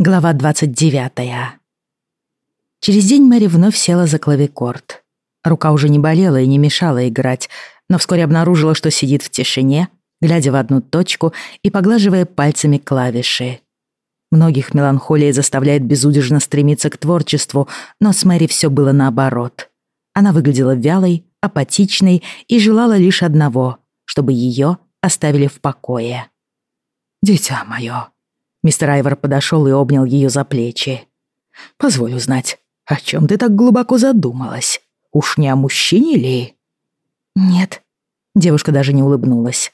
Глава 29. Через день Мэри вновь села за клавикорд. Рука уже не болела и не мешала играть, но вскоре обнаружила, что сидит в тишине, глядя в одну точку и поглаживая пальцами клавиши. Многих меланхолия заставляет безудержно стремиться к творчеству, но с Мэри все было наоборот. Она выглядела вялой, апатичной и желала лишь одного, чтобы ее оставили в покое. «Дитя мое», Мистер Айвор подошел и обнял ее за плечи. «Позволь узнать, о чем ты так глубоко задумалась? Уж не о мужчине ли?» «Нет». Девушка даже не улыбнулась.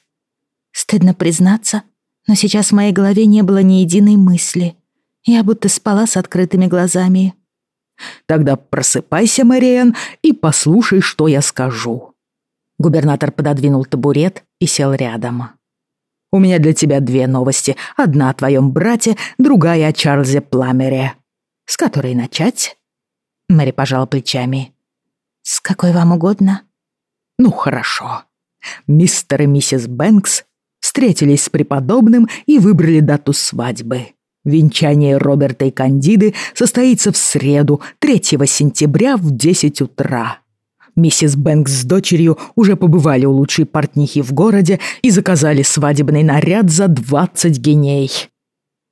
«Стыдно признаться, но сейчас в моей голове не было ни единой мысли. Я будто спала с открытыми глазами». «Тогда просыпайся, Мэриэн, и послушай, что я скажу». Губернатор пододвинул табурет и сел рядом. У меня для тебя две новости. Одна о твоем брате, другая о Чарльзе Пламере. С которой начать?» Мэри пожала плечами. «С какой вам угодно?» «Ну, хорошо. Мистер и миссис Бэнкс встретились с преподобным и выбрали дату свадьбы. Венчание Роберта и Кандиды состоится в среду, 3 сентября в 10 утра. Миссис Бэнкс с дочерью уже побывали у лучшей портнихи в городе и заказали свадебный наряд за 20 геней.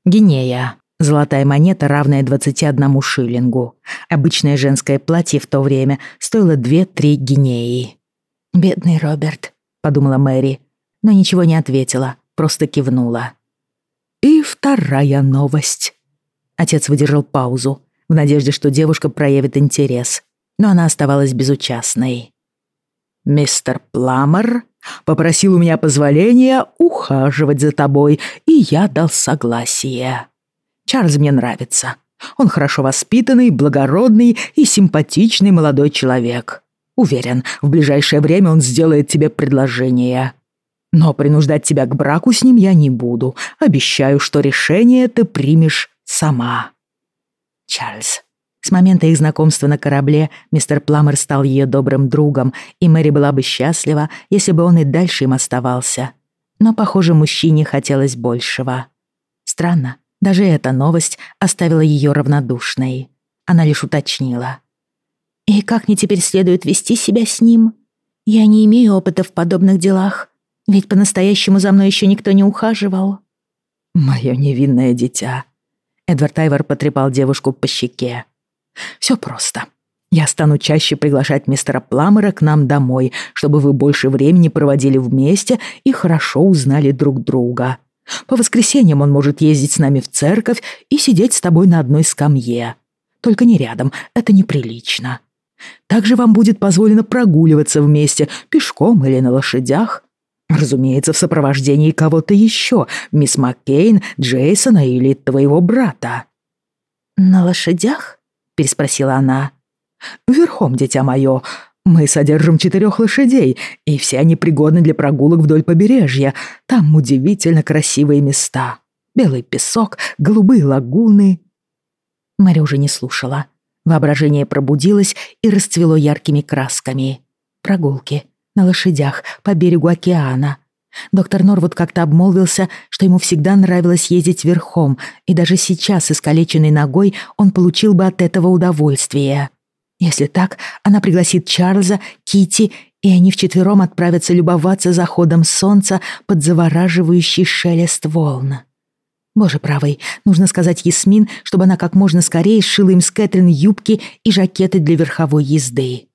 Гинея. Золотая монета, равная 21 шиллингу. Обычное женское платье в то время стоило 2-3 гинеи. «Бедный Роберт», — подумала Мэри, но ничего не ответила, просто кивнула. «И вторая новость». Отец выдержал паузу, в надежде, что девушка проявит интерес но она оставалась безучастной. «Мистер Пламер попросил у меня позволения ухаживать за тобой, и я дал согласие. Чарльз мне нравится. Он хорошо воспитанный, благородный и симпатичный молодой человек. Уверен, в ближайшее время он сделает тебе предложение. Но принуждать тебя к браку с ним я не буду. Обещаю, что решение ты примешь сама. Чарльз, с момента их знакомства на корабле мистер Пламер стал ее добрым другом, и Мэри была бы счастлива, если бы он и дальше им оставался. Но, похоже, мужчине хотелось большего. Странно, даже эта новость оставила ее равнодушной. Она лишь уточнила. «И как мне теперь следует вести себя с ним? Я не имею опыта в подобных делах, ведь по-настоящему за мной еще никто не ухаживал». «Мое невинное дитя». Эдвард Айвор потрепал девушку по щеке. Все просто. Я стану чаще приглашать мистера Пламера к нам домой, чтобы вы больше времени проводили вместе и хорошо узнали друг друга. По воскресеньям он может ездить с нами в церковь и сидеть с тобой на одной скамье. Только не рядом, это неприлично. Также вам будет позволено прогуливаться вместе, пешком или на лошадях. Разумеется, в сопровождении кого-то еще, мисс Маккейн, Джейсона или твоего брата. «На лошадях?» — переспросила она. «Верхом, дитя мое. Мы содержим четырех лошадей, и все они пригодны для прогулок вдоль побережья. Там удивительно красивые места. Белый песок, голубые лагуны». Мария уже не слушала. Воображение пробудилось и расцвело яркими красками. Прогулки на лошадях по берегу океана — Доктор Норвуд как-то обмолвился, что ему всегда нравилось ездить верхом, и даже сейчас, искалеченной ногой, он получил бы от этого удовольствие. Если так, она пригласит Чарльза, Кити, и они вчетвером отправятся любоваться заходом солнца под завораживающий шелест волн. Боже правый, нужно сказать Ясмин, чтобы она как можно скорее сшила им с Кэтрин юбки и жакеты для верховой езды.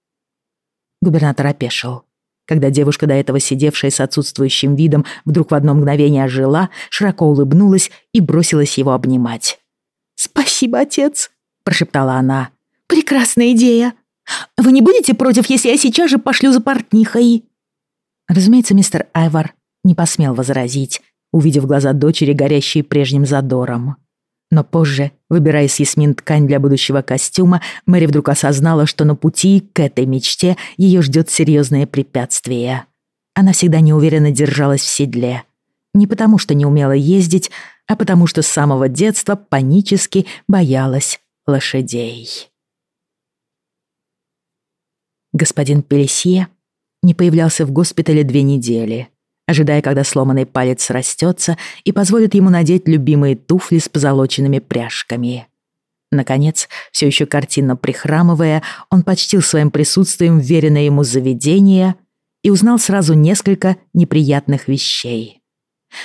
Губернатор опешил. Когда девушка, до этого сидевшая с отсутствующим видом, вдруг в одно мгновение ожила, широко улыбнулась и бросилась его обнимать. «Спасибо, отец», — прошептала она. «Прекрасная идея. Вы не будете против, если я сейчас же пошлю за портнихой?» Разумеется, мистер Айвар не посмел возразить, увидев глаза дочери, горящие прежним задором. Но позже, выбирая с Ясмин ткань для будущего костюма, Мэри вдруг осознала, что на пути к этой мечте ее ждет серьезное препятствие. Она всегда неуверенно держалась в седле. Не потому, что не умела ездить, а потому, что с самого детства панически боялась лошадей. Господин Пелесье не появлялся в госпитале две недели. Ожидая, когда сломанный палец растется и позволит ему надеть любимые туфли с позолоченными пряжками. Наконец, все еще картинно прихрамывая, он почтил своим присутствием веренное ему заведение и узнал сразу несколько неприятных вещей.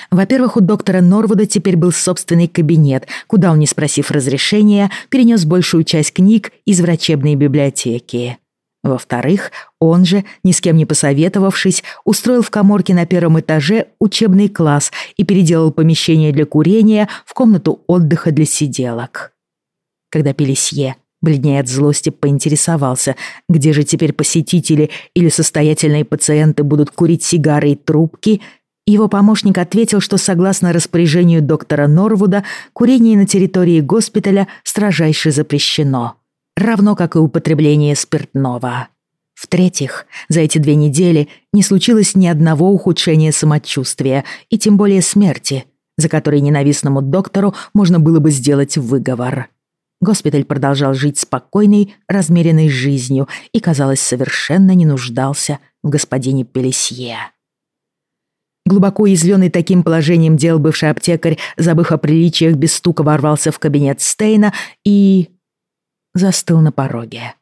Во-первых, у доктора Норвуда теперь был собственный кабинет, куда он, не спросив разрешения, перенес большую часть книг из врачебной библиотеки. Во-вторых, он же, ни с кем не посоветовавшись, устроил в коморке на первом этаже учебный класс и переделал помещение для курения в комнату отдыха для сиделок. Когда Пелесье, бледнее от злости, поинтересовался, где же теперь посетители или состоятельные пациенты будут курить сигары и трубки, его помощник ответил, что согласно распоряжению доктора Норвуда, курение на территории госпиталя строжайше запрещено – равно как и употребление спиртного. В-третьих, за эти две недели не случилось ни одного ухудшения самочувствия и тем более смерти, за который ненавистному доктору можно было бы сделать выговор. Госпиталь продолжал жить спокойной, размеренной жизнью и, казалось, совершенно не нуждался в господине Пелесье. Глубоко изленный таким положением дел бывший аптекарь, забыв о приличиях, без стука ворвался в кабинет Стейна и застыл на пороге.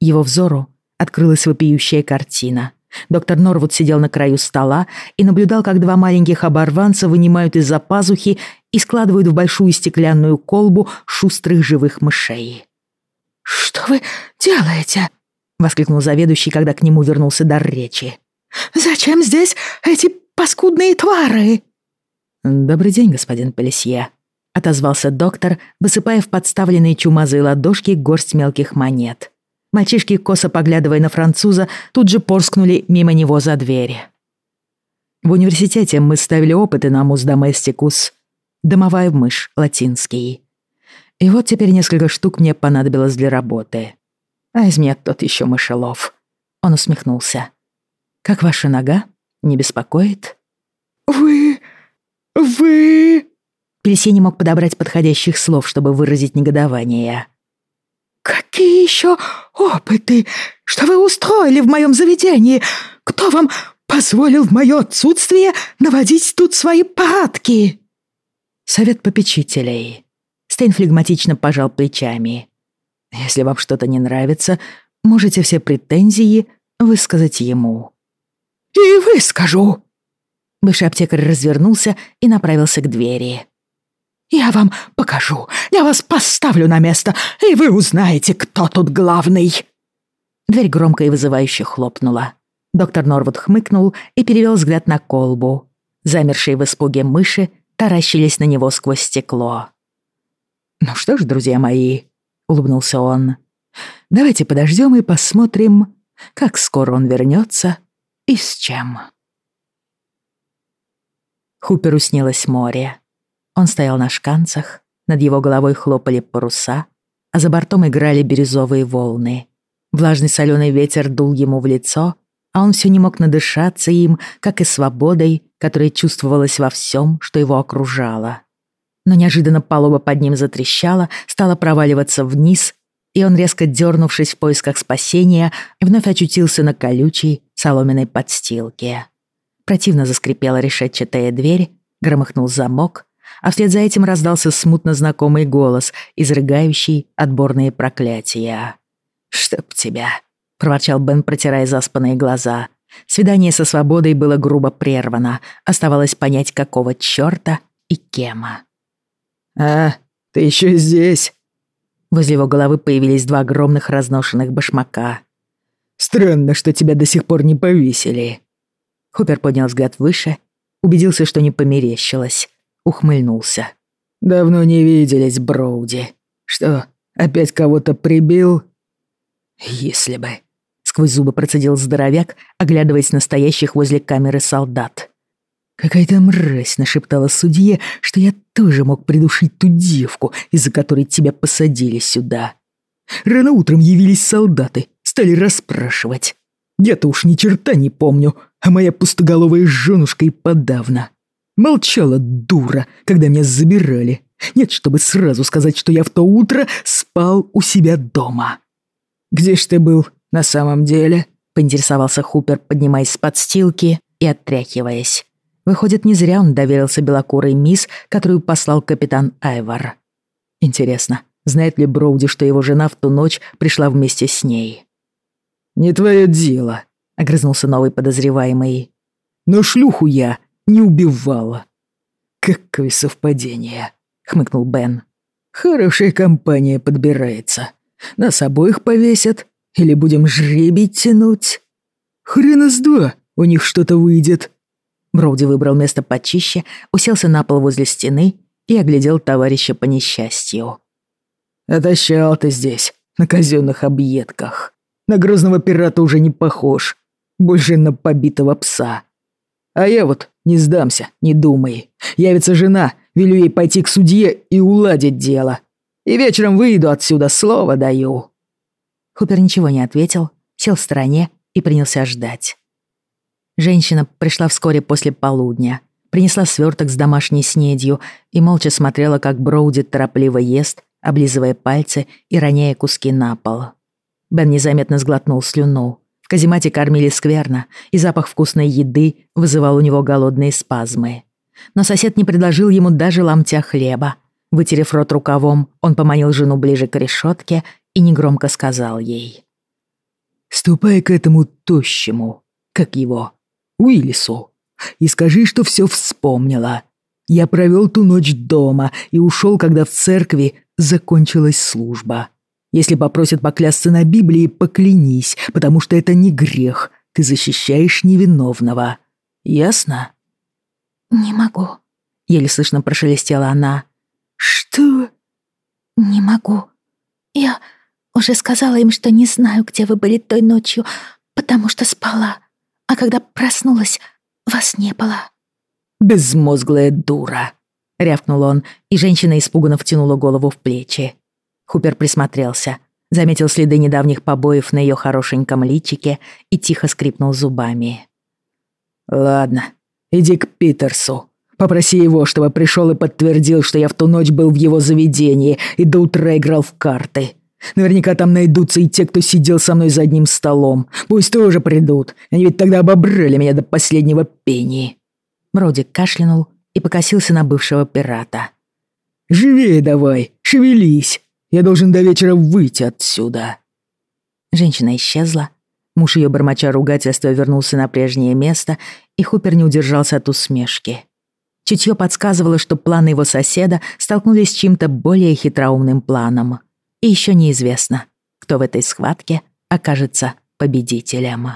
Его взору открылась вопиющая картина. Доктор Норвуд сидел на краю стола и наблюдал, как два маленьких оборванца вынимают из-за пазухи и складывают в большую стеклянную колбу шустрых живых мышей. «Что вы делаете?» — воскликнул заведующий, когда к нему вернулся дар речи. «Зачем здесь эти паскудные твары?» «Добрый день, господин Полисье», отозвался доктор, высыпая в подставленные чумазые ладошки горсть мелких монет. Мальчишки, косо поглядывая на француза, тут же порскнули мимо него за дверь. В университете мы ставили опыты на мус доместикус, домовая мышь, латинский. И вот теперь несколько штук мне понадобилось для работы. А из меня тот еще мышелов. Он усмехнулся. «Как ваша нога? Не беспокоит?» «Вы... вы...» Пельси не мог подобрать подходящих слов, чтобы выразить негодование. «Какие еще опыты? Что вы устроили в моем заведении? Кто вам позволил в мое отсутствие наводить тут свои порядки?» «Совет попечителей». Стейн флегматично пожал плечами. «Если вам что-то не нравится, можете все претензии высказать ему». «И выскажу!» Бывший аптекарь развернулся и направился к двери. Я вам покажу. Я вас поставлю на место, и вы узнаете, кто тут главный». Дверь громко и вызывающе хлопнула. Доктор Норвуд хмыкнул и перевел взгляд на колбу. Замершие в испуге мыши таращились на него сквозь стекло. «Ну что ж, друзья мои», — улыбнулся он, — «давайте подождем и посмотрим, как скоро он вернется и с чем». Хуперу снилось море. Он стоял на шканцах, над его головой хлопали паруса, а за бортом играли бирюзовые волны. Влажный соленый ветер дул ему в лицо, а он все не мог надышаться им, как и свободой, которая чувствовалась во всем, что его окружало. Но неожиданно палуба под ним затрещала, стала проваливаться вниз, и он, резко дернувшись в поисках спасения, вновь очутился на колючей соломенной подстилке. Противно заскрипела решетчатая дверь, громыхнул замок, а вслед за этим раздался смутно знакомый голос, изрыгающий отборные проклятия. «Чтоб тебя!» — проворчал Бен, протирая заспанные глаза. Свидание со свободой было грубо прервано. Оставалось понять, какого чёрта и кема. «А, ты ещё здесь?» Возле его головы появились два огромных разношенных башмака. «Странно, что тебя до сих пор не повесили». Хупер поднял взгляд выше, убедился, что не померещилось ухмыльнулся. «Давно не виделись, Броуди. Что, опять кого-то прибил?» «Если бы...» — сквозь зубы процедил здоровяк, оглядываясь на стоящих возле камеры солдат. «Какая-то мразь нашептала судье, что я тоже мог придушить ту девку, из-за которой тебя посадили сюда. Рано утром явились солдаты, стали расспрашивать. Я-то уж ни черта не помню, а моя пустоголовая женушка и подавно. Молчала дура, когда меня забирали. Нет, чтобы сразу сказать, что я в то утро спал у себя дома. «Где ж ты был на самом деле?» — поинтересовался Хупер, поднимаясь с подстилки и отряхиваясь. Выходит, не зря он доверился белокурой мисс, которую послал капитан Айвар. Интересно, знает ли Броуди, что его жена в ту ночь пришла вместе с ней? «Не твое дело», — огрызнулся новый подозреваемый. «Но шлюху я не убивала». «Какое совпадение», — хмыкнул Бен. «Хорошая компания подбирается. Нас обоих повесят или будем жребий тянуть?» «Хрена с два, у них что-то выйдет», Броуди выбрал место почище, уселся на пол возле стены и оглядел товарища по несчастью. «Отощал ты здесь, на казенных объедках. На грозного пирата уже не похож, больше на побитого пса. А я вот не сдамся, не думай. Явится жена, велю ей пойти к судье и уладить дело. И вечером выйду отсюда, слово даю». Хупер ничего не ответил, сел в стороне и принялся ждать. Женщина пришла вскоре после полудня, принесла сверток с домашней снедью и молча смотрела, как Броуди торопливо ест, облизывая пальцы и роняя куски на пол. Бен незаметно сглотнул слюну. В каземате кормили скверно, и запах вкусной еды вызывал у него голодные спазмы. Но сосед не предложил ему даже ломтя хлеба. Вытерев рот рукавом, он поманил жену ближе к решетке и негромко сказал ей. «Ступай к этому тощему, как его, Уиллису, и скажи, что все вспомнила. Я провел ту ночь дома и ушел, когда в церкви закончилась служба. Если попросят поклясться на Библии, поклянись, потому что это не грех. Ты защищаешь невиновного. Ясно? Не могу. Еле слышно прошелестела она. Что? Не могу. Я уже сказала им, что не знаю, где вы были той ночью, потому что спала а когда проснулась, вас не было». «Безмозглая дура», — рявкнул он, и женщина испуганно втянула голову в плечи. Хупер присмотрелся, заметил следы недавних побоев на ее хорошеньком личике и тихо скрипнул зубами. «Ладно, иди к Питерсу. Попроси его, чтобы пришел и подтвердил, что я в ту ночь был в его заведении и до утра играл в карты. Наверняка там найдутся и те, кто сидел со мной за одним столом. Пусть тоже придут. Они ведь тогда обобрали меня до последнего пени». Бродик кашлянул и покосился на бывшего пирата. «Живее давай, шевелись. Я должен до вечера выйти отсюда». Женщина исчезла. Муж ее бормоча ругательства вернулся на прежнее место, и Хупер не удержался от усмешки. Чутье подсказывало, что планы его соседа столкнулись с чем-то более хитроумным планом. И еще неизвестно, кто в этой схватке окажется победителем.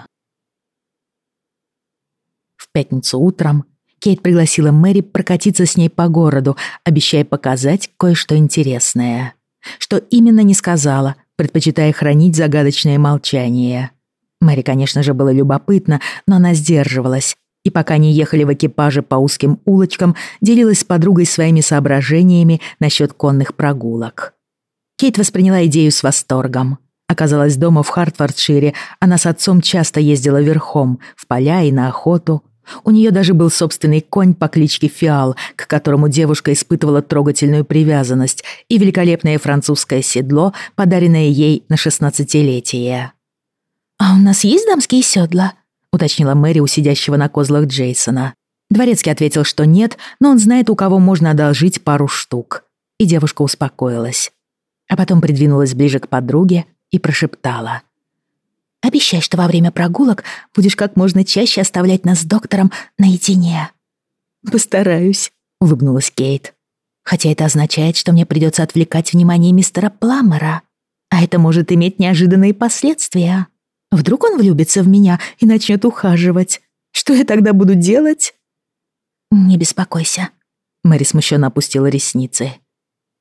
В пятницу утром Кейт пригласила Мэри прокатиться с ней по городу, обещая показать кое-что интересное. Что именно не сказала, предпочитая хранить загадочное молчание. Мэри, конечно же, было любопытно, но она сдерживалась, и пока они ехали в экипаже по узким улочкам, делилась с подругой своими соображениями насчет конных прогулок. Кейт восприняла идею с восторгом. Оказалась дома в Хартфордшире, она с отцом часто ездила верхом, в поля и на охоту. У нее даже был собственный конь по кличке Фиал, к которому девушка испытывала трогательную привязанность, и великолепное французское седло, подаренное ей на шестнадцатилетие. «А у нас есть дамские седла?» — уточнила Мэри у сидящего на козлах Джейсона. Дворецкий ответил, что нет, но он знает, у кого можно одолжить пару штук. И девушка успокоилась а потом придвинулась ближе к подруге и прошептала. «Обещай, что во время прогулок будешь как можно чаще оставлять нас с доктором наедине». «Постараюсь», — улыбнулась Кейт. «Хотя это означает, что мне придется отвлекать внимание мистера Пламера. А это может иметь неожиданные последствия. Вдруг он влюбится в меня и начнет ухаживать. Что я тогда буду делать?» «Не беспокойся», — Мэри смущенно опустила ресницы.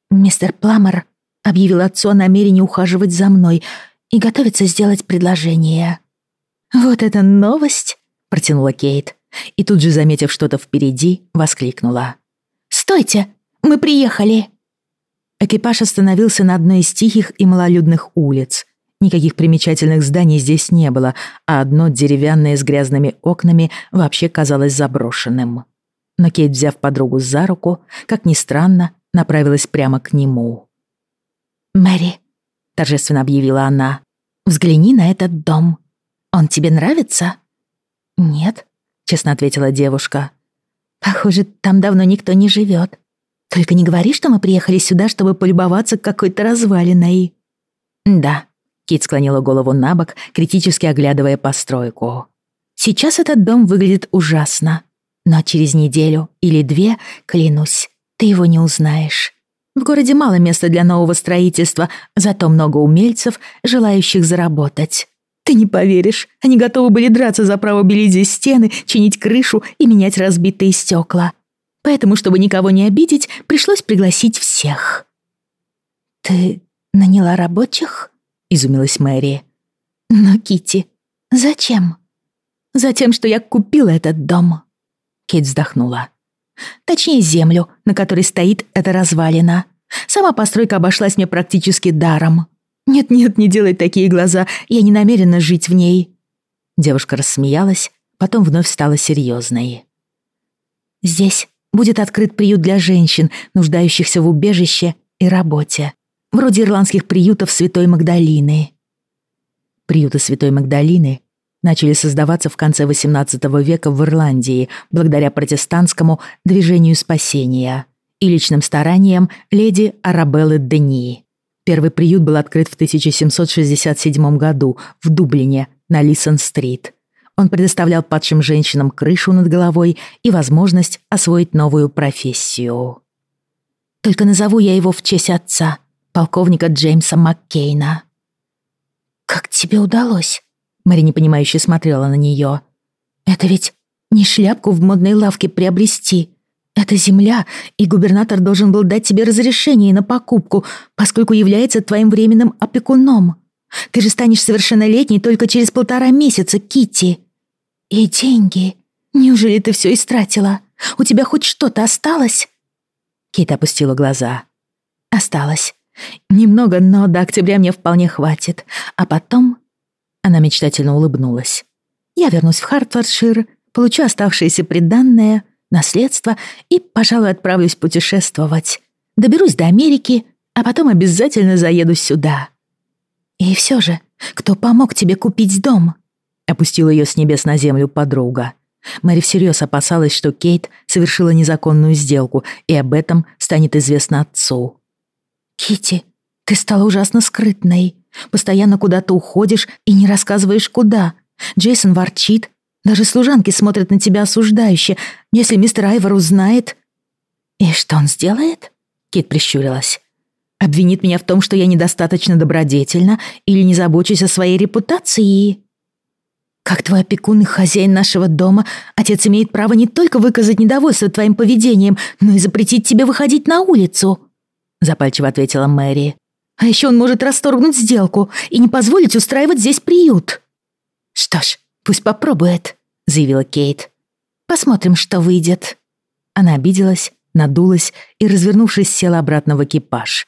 «Мистер Пламер объявил отцу о намерении ухаживать за мной и готовится сделать предложение». «Вот это новость!» — протянула Кейт. И тут же, заметив что-то впереди, воскликнула. «Стойте! Мы приехали!» Экипаж остановился на одной из тихих и малолюдных улиц. Никаких примечательных зданий здесь не было, а одно деревянное с грязными окнами вообще казалось заброшенным. Но Кейт, взяв подругу за руку, как ни странно, направилась прямо к нему. «Мэри», — торжественно объявила она, — «взгляни на этот дом. Он тебе нравится?» «Нет», — честно ответила девушка. Похоже, там давно никто не живет. Только не говори, что мы приехали сюда, чтобы полюбоваться какой-то развалиной. Да. Кит склонила голову на бок, критически оглядывая постройку. Сейчас этот дом выглядит ужасно. Но через неделю или две, клянусь, ты его не узнаешь. В городе мало места для нового строительства, зато много умельцев, желающих заработать. Ты не поверишь, они готовы были драться за право белить стены, чинить крышу и менять разбитые стекла. Поэтому, чтобы никого не обидеть, пришлось пригласить всех. «Ты наняла рабочих?» — изумилась Мэри. «Но, Кити, зачем?» «Затем, что я купила этот дом». Кейт вздохнула. «Точнее, землю, на которой стоит эта развалина. Сама постройка обошлась мне практически даром. Нет-нет, не делай такие глаза, я не намерена жить в ней». Девушка рассмеялась, потом вновь стала серьезной. «Здесь будет открыт приют для женщин, нуждающихся в убежище и работе, вроде ирландских приютов Святой Магдалины». Приюты Святой Магдалины начали создаваться в конце XVIII века в Ирландии благодаря протестантскому движению спасения и личным стараниям леди Арабеллы Дени. Первый приют был открыт в 1767 году в Дублине на Лисон-стрит. Он предоставлял падшим женщинам крышу над головой и возможность освоить новую профессию. «Только назову я его в честь отца, полковника Джеймса Маккейна». «Как тебе удалось?» Мэри непонимающе смотрела на нее. «Это ведь не шляпку в модной лавке приобрести. Это земля, и губернатор должен был дать тебе разрешение на покупку, поскольку является твоим временным опекуном. Ты же станешь совершеннолетней только через полтора месяца, Кити. И деньги. Неужели ты все истратила? У тебя хоть что-то осталось?» Кит опустила глаза. «Осталось. Немного, но до октября мне вполне хватит. А потом она мечтательно улыбнулась. «Я вернусь в Хартфордшир, получу оставшееся приданное, наследство и, пожалуй, отправлюсь путешествовать. Доберусь до Америки, а потом обязательно заеду сюда». «И все же, кто помог тебе купить дом?» Опустила ее с небес на землю подруга. Мэри всерьез опасалась, что Кейт совершила незаконную сделку, и об этом станет известно отцу. Кити, ты стала ужасно скрытной. Постоянно куда-то уходишь и не рассказываешь, куда. Джейсон ворчит. Даже служанки смотрят на тебя осуждающе. Если мистер Айвор узнает... «И что он сделает?» Кит прищурилась. «Обвинит меня в том, что я недостаточно добродетельна или не забочусь о своей репутации?» «Как твой опекун и хозяин нашего дома, отец имеет право не только выказать недовольство твоим поведением, но и запретить тебе выходить на улицу», запальчиво ответила Мэри. А еще он может расторгнуть сделку и не позволить устраивать здесь приют». «Что ж, пусть попробует», — заявила Кейт. «Посмотрим, что выйдет». Она обиделась, надулась и, развернувшись, села обратно в экипаж.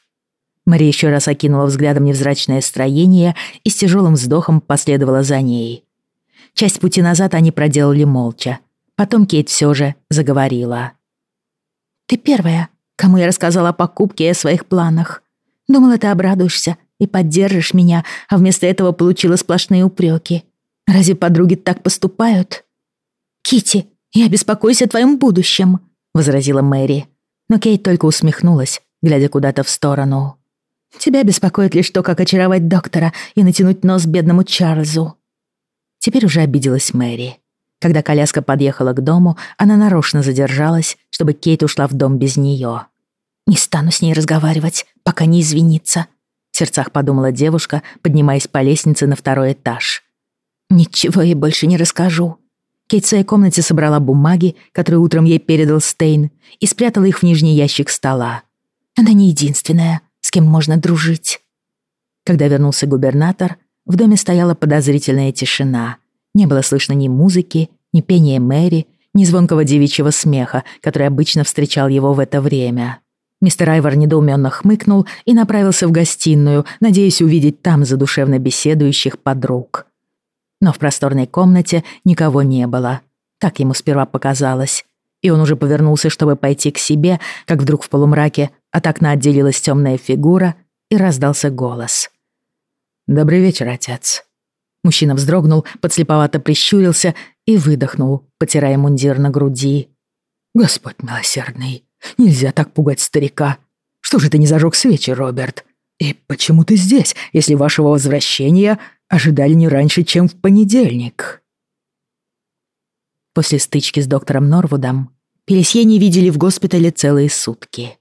Мария еще раз окинула взглядом невзрачное строение и с тяжелым вздохом последовала за ней. Часть пути назад они проделали молча. Потом Кейт все же заговорила. «Ты первая, кому я рассказала о покупке и о своих планах. Думала, ты обрадуешься и поддержишь меня, а вместо этого получила сплошные упреки. Разве подруги так поступают? Кити, я беспокоюсь о твоем будущем, возразила Мэри. Но Кейт только усмехнулась, глядя куда-то в сторону. Тебя беспокоит лишь то, как очаровать доктора и натянуть нос бедному Чарльзу. Теперь уже обиделась Мэри. Когда коляска подъехала к дому, она нарочно задержалась, чтобы Кейт ушла в дом без нее. «Не стану с ней разговаривать, пока не извинится», — в сердцах подумала девушка, поднимаясь по лестнице на второй этаж. «Ничего ей больше не расскажу». Кейт в своей комнате собрала бумаги, которые утром ей передал Стейн, и спрятала их в нижний ящик стола. Она не единственная, с кем можно дружить. Когда вернулся губернатор, в доме стояла подозрительная тишина. Не было слышно ни музыки, ни пения Мэри, ни звонкого девичьего смеха, который обычно встречал его в это время. Мистер Айвор недоуменно хмыкнул и направился в гостиную, надеясь увидеть там задушевно беседующих подруг. Но в просторной комнате никого не было. Так ему сперва показалось. И он уже повернулся, чтобы пойти к себе, как вдруг в полумраке от окна отделилась темная фигура и раздался голос. «Добрый вечер, отец». Мужчина вздрогнул, подслеповато прищурился и выдохнул, потирая мундир на груди. Господь милосердный, нельзя так пугать старика. Что же ты не зажег свечи, Роберт? И почему ты здесь, если вашего возвращения ожидали не раньше, чем в понедельник?» После стычки с доктором Норвудом Пелесье не видели в госпитале целые сутки.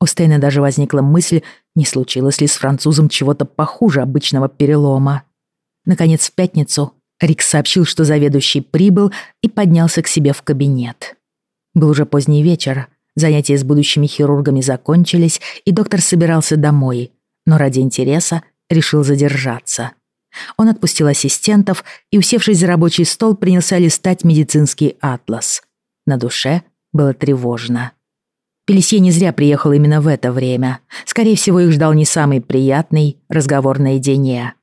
У Стейна даже возникла мысль, не случилось ли с французом чего-то похуже обычного перелома. Наконец, в пятницу Рик сообщил, что заведующий прибыл и поднялся к себе в кабинет. Был уже поздний вечер, занятия с будущими хирургами закончились, и доктор собирался домой, но ради интереса решил задержаться. Он отпустил ассистентов и, усевшись за рабочий стол, принялся листать медицинский атлас. На душе было тревожно. Пелесье не зря приехал именно в это время. Скорее всего, их ждал не самый приятный разговор наедине.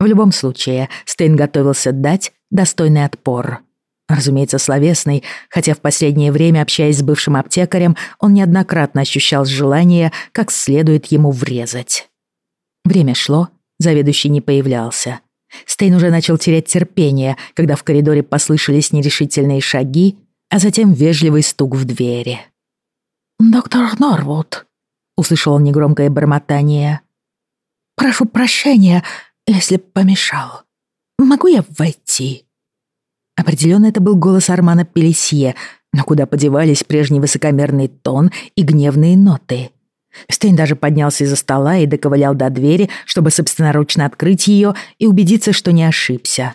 В любом случае, Стейн готовился дать достойный отпор. Разумеется, словесный, хотя в последнее время, общаясь с бывшим аптекарем, он неоднократно ощущал желание, как следует ему врезать. Время шло, заведующий не появлялся. Стейн уже начал терять терпение, когда в коридоре послышались нерешительные шаги, а затем вежливый стук в двери. «Доктор Норвуд», — услышал он негромкое бормотание. «Прошу прощения, если помешал. Могу я войти?» Определенно это был голос Армана Пелесье, но куда подевались прежний высокомерный тон и гневные ноты. Стейн даже поднялся из-за стола и доковылял до двери, чтобы собственноручно открыть ее и убедиться, что не ошибся.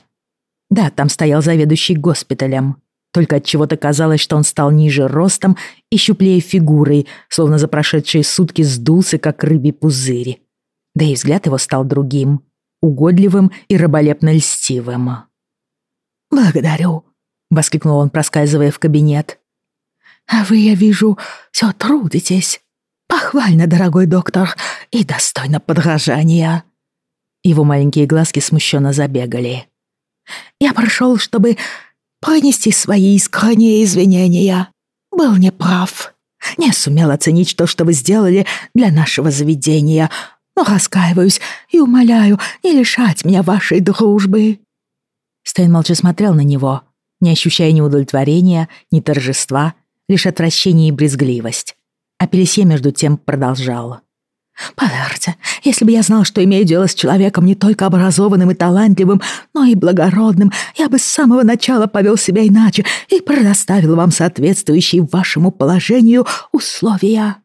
Да, там стоял заведующий госпиталем. Только от чего-то казалось, что он стал ниже ростом и щуплее фигурой, словно за прошедшие сутки сдулся, как рыбий пузырь. Да и взгляд его стал другим, угодливым и раболепно льстивым. «Благодарю», — воскликнул он, проскальзывая в кабинет. «А вы, я вижу, все трудитесь. Похвально, дорогой доктор, и достойно подражания». Его маленькие глазки смущенно забегали. «Я прошел, чтобы принести свои искренние извинения. Был неправ. Не сумел оценить то, что вы сделали для нашего заведения, но раскаиваюсь и умоляю не лишать меня вашей дружбы». Стейн молча смотрел на него, не ощущая ни удовлетворения, ни торжества, лишь отвращение и брезгливость. А Пелесье между тем продолжал. Поверьте, если бы я знал, что имею дело с человеком не только образованным и талантливым, но и благородным, я бы с самого начала повел себя иначе и предоставил вам соответствующие вашему положению условия».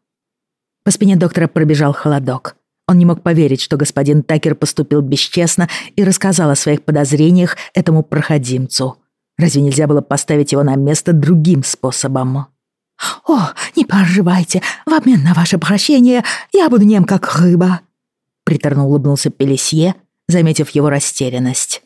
По спине доктора пробежал холодок. Он не мог поверить, что господин Такер поступил бесчестно и рассказал о своих подозрениях этому проходимцу. Разве нельзя было поставить его на место другим способом? «О, не переживайте, в обмен на ваше прощение я буду нем как рыба», приторно улыбнулся Пелесье, заметив его растерянность.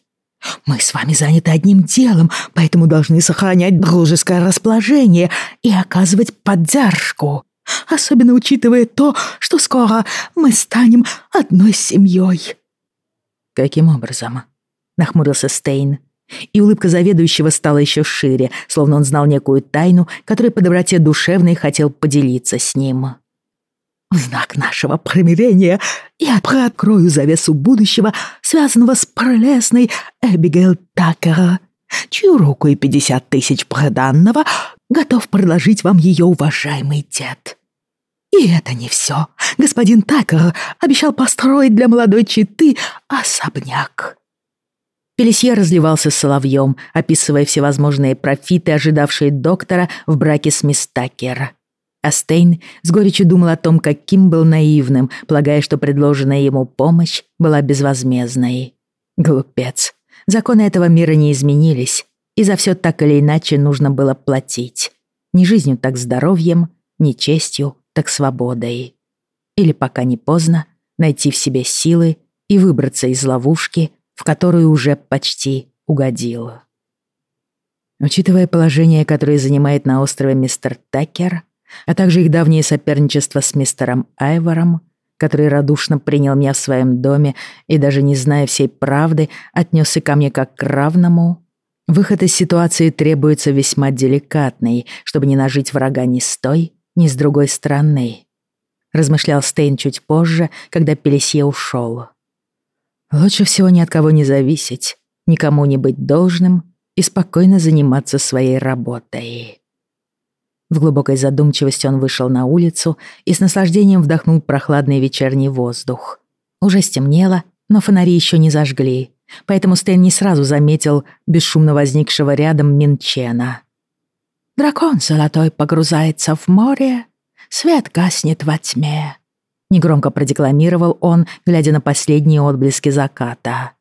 «Мы с вами заняты одним делом, поэтому должны сохранять дружеское расположение и оказывать поддержку, особенно учитывая то, что скоро мы станем одной семьей». «Каким образом?» — нахмурился Стейн и улыбка заведующего стала еще шире, словно он знал некую тайну, которой по доброте душевной хотел поделиться с ним. «В знак нашего примирения я приоткрою завесу будущего, связанного с прелестной Эбигейл Такера, чью руку и пятьдесят тысяч проданного готов предложить вам ее уважаемый дед». И это не все. Господин Такер обещал построить для молодой читы особняк. Пелесье разливался соловьем, описывая всевозможные профиты, ожидавшие доктора в браке с мисс Такер. А Стейн с горечью думал о том, каким был наивным, полагая, что предложенная ему помощь была безвозмездной. Глупец. Законы этого мира не изменились, и за все так или иначе нужно было платить. Не жизнью, так здоровьем, не честью, так свободой. Или пока не поздно, найти в себе силы и выбраться из ловушки, в которую уже почти угодила. Учитывая положение, которое занимает на острове мистер Такер, а также их давнее соперничество с мистером Айвором, который радушно принял меня в своем доме и даже не зная всей правды, отнесся ко мне как к равному, выход из ситуации требуется весьма деликатный, чтобы не нажить врага ни с той, ни с другой стороны. Размышлял Стейн чуть позже, когда Пелесье ушел. Лучше всего ни от кого не зависеть, никому не быть должным и спокойно заниматься своей работой. В глубокой задумчивости он вышел на улицу и с наслаждением вдохнул прохладный вечерний воздух. Уже стемнело, но фонари еще не зажгли, поэтому Стэн не сразу заметил бесшумно возникшего рядом Минчена. «Дракон золотой погрузается в море, свет гаснет во тьме», — негромко продекламировал он, глядя на последние отблески заката.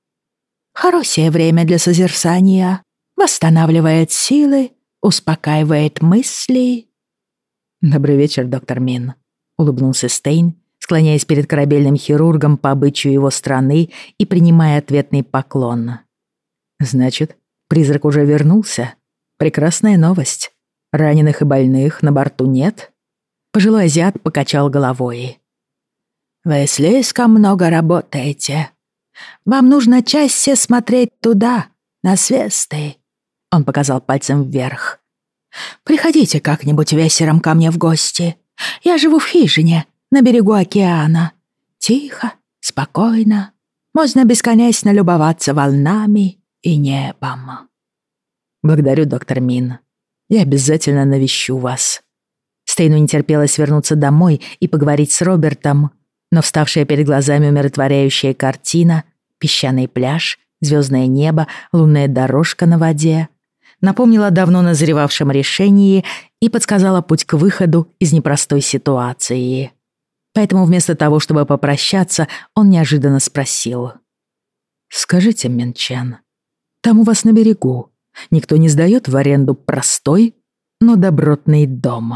«Хорошее время для созерцания, восстанавливает силы, успокаивает мысли». «Добрый вечер, доктор Мин», — улыбнулся Стейн, склоняясь перед корабельным хирургом по обычаю его страны и принимая ответный поклон. «Значит, призрак уже вернулся? Прекрасная новость. Раненых и больных на борту нет?» Пожилой азиат покачал головой. «Вы слишком много работаете. Вам нужно чаще смотреть туда, на свесты». Он показал пальцем вверх. «Приходите как-нибудь вечером ко мне в гости. Я живу в хижине, на берегу океана. Тихо, спокойно. Можно бесконечно любоваться волнами и небом. Благодарю, доктор Мин. Я обязательно навещу вас. Стейну не терпелось вернуться домой и поговорить с Робертом, но вставшая перед глазами умиротворяющая картина, песчаный пляж, звездное небо, лунная дорожка на воде напомнила о давно назревавшем решении и подсказала путь к выходу из непростой ситуации. Поэтому вместо того, чтобы попрощаться, он неожиданно спросил. «Скажите, Менчан, там у вас на берегу никто не сдает в аренду простой, но добротный дом?»